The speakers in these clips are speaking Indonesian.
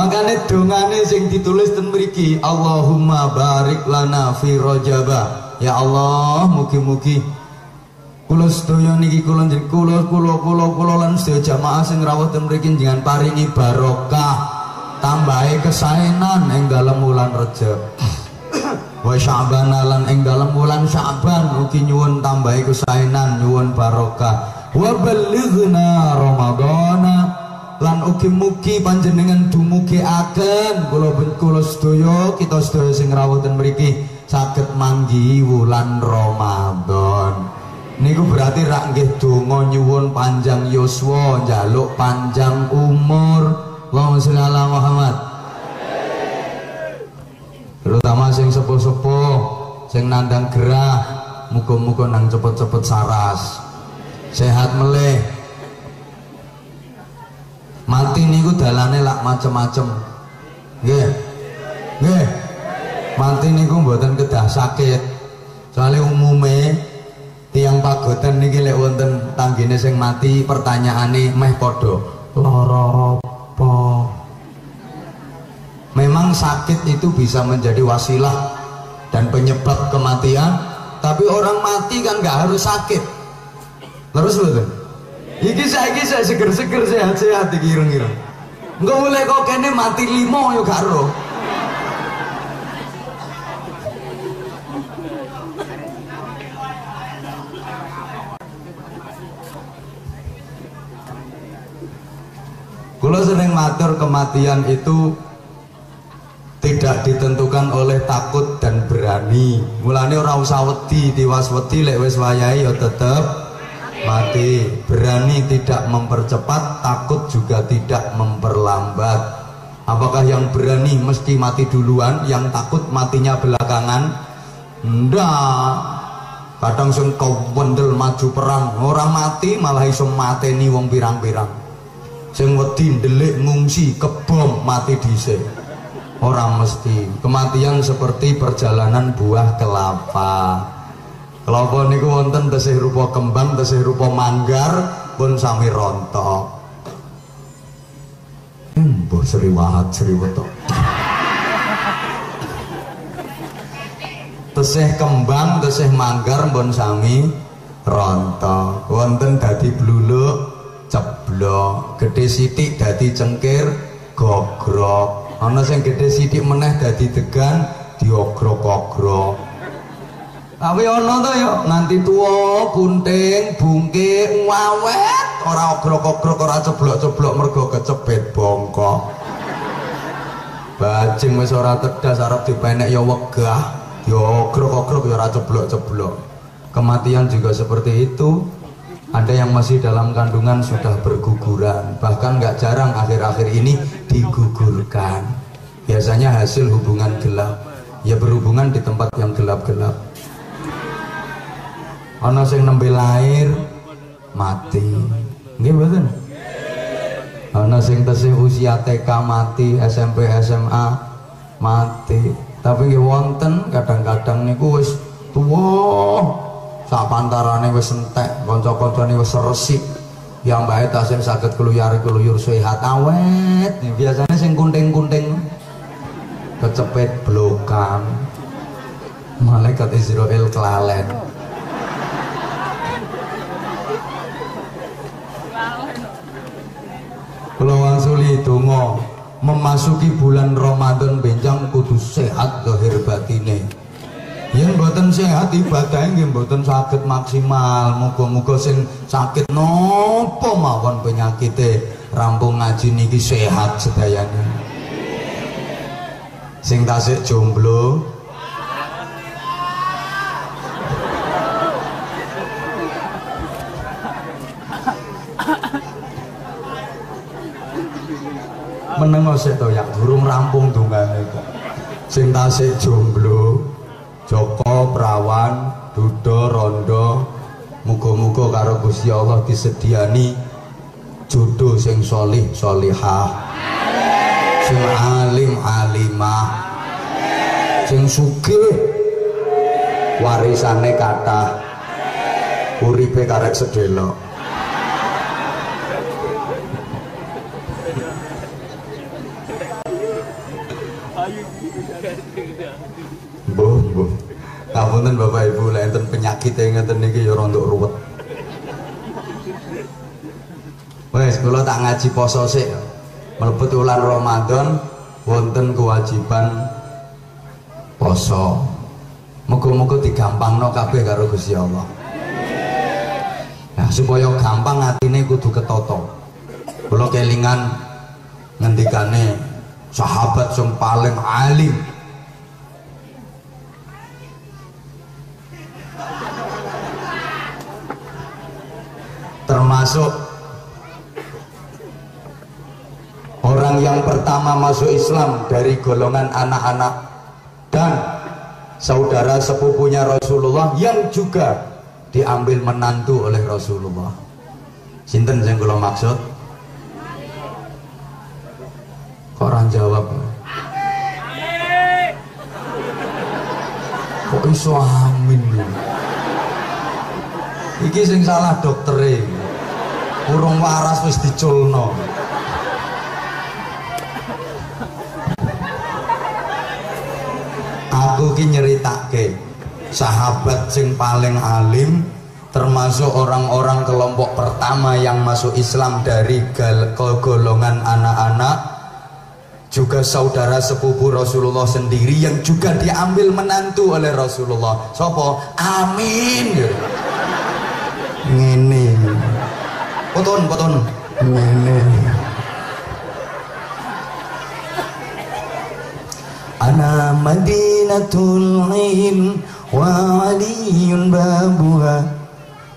makanya dongane sing ditulis ten mriki Allahumma barik lana fi rajaba ya Allah mugi-mugi kula sedaya niki kula kula kula kula kula lan sedaya jamaah sing rawuh ten mriki jangan paringi barokah tambahi kesaenan ing dalem wulan Rejab. Wa sya'ban lan ing dalem wulan sya'ban ugi nyuwun tambahi kesaenan nyuwun barokah. Wa balighna ramadhana lan ugi mugi panjenengan dumugi akan kula kula sedaya kita sedaya sing rawuh ten mriki. Saged manggi wulan Ramadan. Niku berarti rak nggih donga nyuwun panjang yuswa njaluk panjang umur. Allahumma sholli ala Muhammad. Terutama sing sepuh-sepuh sing nandang gerah muga-muga nang cepet-cepet saras. Sehat meleh mati niku dalane lak macem-macem. Nggih. Nggih. Mati niku mboten kedah sakit. Soalnya umume tiang pagotan niki lek wonten tanggine sing mati pertanyaane meh padha. Lara apa? Memang sakit itu bisa menjadi wasilah dan penyebab kematian tapi orang mati kan nggak harus sakit. Terus betul iki saiki saya seger-seger sehat-sehat iki ireng-ireng. Enggak boleh kok kene mati limo yo karo Kalau sering matur kematian itu tidak ditentukan oleh takut dan berani. Mulane ora usah wedi, tiwas wedi lek wis wayahe ya tetep mati. Berani tidak mempercepat, takut juga tidak memperlambat. Apakah yang berani mesti mati duluan, yang takut matinya belakangan? Ndak. Kadang sing wendel maju perang, orang mati malah iso mateni wong pirang-pirang. Sing wedi ndelik ngungsi kebom mati dhisik orang mesti kematian seperti perjalanan buah kelapa kelapa niku wonten tesih rupa kembang tesih rupa manggar pun sami rontok. Mbah Sri Wahat Sri Wetok tesih kembang tesih manggar pun sami rontok. Wonten dadi bluluk ceblok gede sitik dadi cengkir gogrok. Ana sing gede sithik meneh dadi degan diogrok-ogrok tapi ana to ya nganti tuwa bunting bungke ngawet. Ora ogrok-ogrok ora ceblok-ceblok mergo kecepet bongkok. Bajing wis ora tedas arep dipenek ya wegah. Diogrok-ogrok ya ora ceblok-ceblok. Kematian juga seperti itu. Ada yang masih dalam kandungan sudah berguguran. Bahkan nggak jarang akhir-akhir ini digugurkan. Biasanya hasil hubungan gelap. Ya berhubungan di tempat yang gelap-gelap ana sing nembe lahir mati. Nggih mboten? Ana sing tesih usia TK mati SMP SMA mati. Tapi nggih wonten kadang-kadang niku wis tuwa. Sak pantarane wis entek kanca-kancane wis resik. Yang baik tasih sakit keluyar keluyur sehat. Awet. Biasanya sing kunting-kunting. Kecepet blokan malaikat Israel kelalen wangsuli dongo memasuki bulan Ramadan benjang kudu sehat dohir batine. Yen mboten sehat ibadah nggih mboten saged maksimal. Muga-muga sing sakit nopo mawon penyakite rampung ngaji niki sehat sedayane sing tasik jomblo menengo sik to ya durung rampung dongane kok. Sing tasik jomblo Joko Prawan Dudo Rondo muga-muga karo Gusti Allah disediani jodoh sing solih solihah. Sing alim alimah. Sing sugih warisane kathah. Uripe karek sedelok Ngapunten Bapak Ibu, lek enten penyakit yang ngeten niki ya rontok ruwet. Wes, kula tak ngaji poso sik. Mlebet wulan Ramadan wonten kewajiban poso. Muga-muga digampangno kabeh karo Gusti Allah. Nah, supaya gampang atine kudu ketoto. Kula kelingan ngendikane sahabat yang paling alim termasuk orang yang pertama masuk Islam dari golongan anak-anak dan saudara sepupunya Rasulullah yang juga diambil menantu oleh Rasulullah. Sinten yang kula maksud? Orang jawab? Kok iso amin? Iki sing salah doktere urung waras wis diculno. Aku ki nyeritake sahabat sing paling alim termasuk orang-orang kelompok pertama yang masuk Islam dari golongan anak-anak juga saudara sepupu Rasulullah sendiri yang juga diambil menantu oleh Rasulullah. Sopo? Amin Poton, poton. Ana Madinatul Ilm wa Aliun babuha.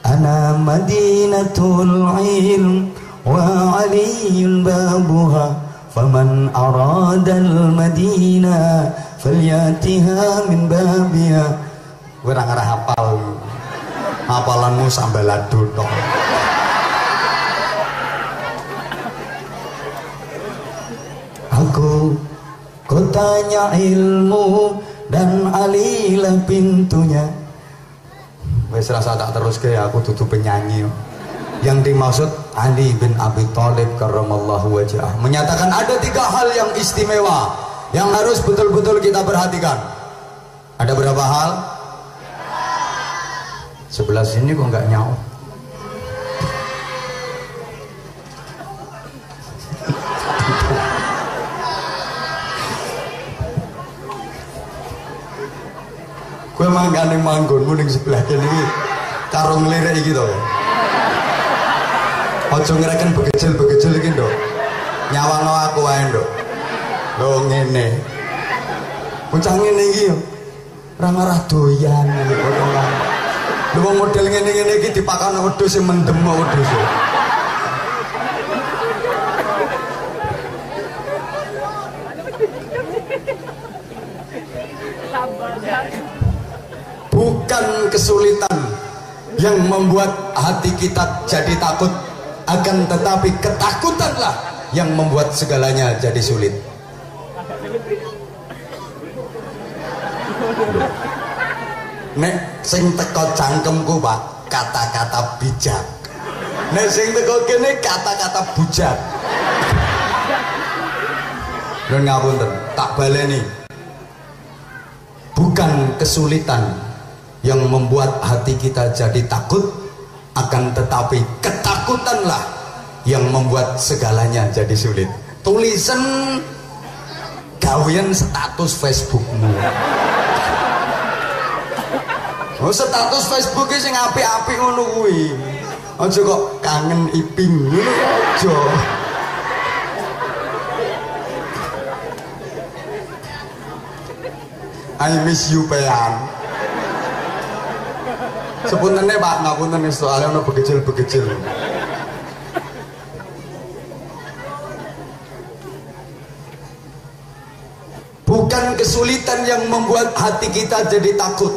Ana Madinatul Ilm wa Aliun babuha. Faman arada al-Madinah falyatiha min babiha. Gue ora hafal. Hafalanmu sambaladul tok. Aku kotanya ilmu dan alilah pintunya. Wes rasa tak terus ke aku tutup penyanyi. Yang dimaksud Ali bin Abi Thalib karramallahu wajah. Menyatakan ada tiga hal yang istimewa yang harus betul-betul kita perhatikan. Ada berapa hal? Sebelah sini kok nggak gue mangkane manggon mending sebelah kene iki karo nglirik iki to Ojo ngereken begecil-begecil iki, Nduk. Nyawano aku wae, Nduk. Lho ngene. Bocah ngene iki yo. Ora ngarah doyan. Lho wong model ngene-ngene iki dipakan wedhus sing mendem wedhus. Bukan kesulitan yang membuat hati kita jadi takut akan tetapi ketakutanlah yang membuat segalanya jadi sulit. Nek sing teko cangkemku pak kata-kata bijak. Nek sing teko kene kata-kata bujak. Dan ngapunten tak baleni. Bukan kesulitan yang membuat hati kita jadi takut akan tetapi ketakutanlah yang membuat segalanya jadi sulit. Tulisan gawian status Facebookmu. Oh status Facebook sing api-api ngono kuwi. Aja kok kangen iping ngono aja. I miss you pean sepuntennya pak ngapunten soalnya ono begecil-begecil. Bukan kesulitan yang membuat hati kita jadi takut.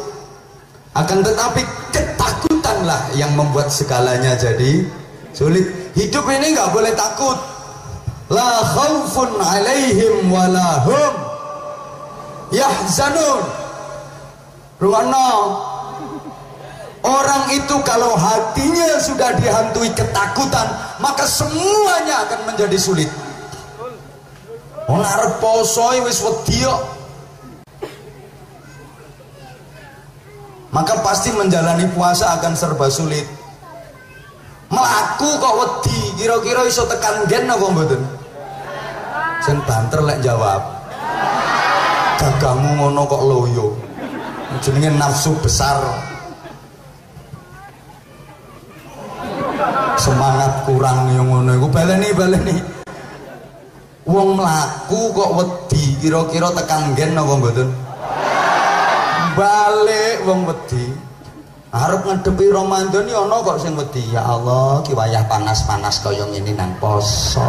Akan tetapi ketakutanlah yang membuat segalanya jadi sulit. Hidup ini nggak boleh takut. La khaufun alaihim walahum yahzanun. Ruwana Orang itu kalau hatinya sudah dihantui ketakutan, maka semuanya akan menjadi sulit. Wong arep poso wis. Maka pasti menjalani puasa akan serba sulit. Melaku kok wedi, kira-kira iso tekan gen apa mboten? Sing banter lek jawab. Gagamu ngono kok loyo. Jenenge nafsu besar. Kurang yang ngono iku baleni baleni. Wong mlaku kok wedi, kira-kira tekan gen apa mboten? Balik wong wedi. Arep ngedepi Ramadan ya ana kok sing wedi. Ya Allah, ki wayah panas-panas kaya ngene nang poso.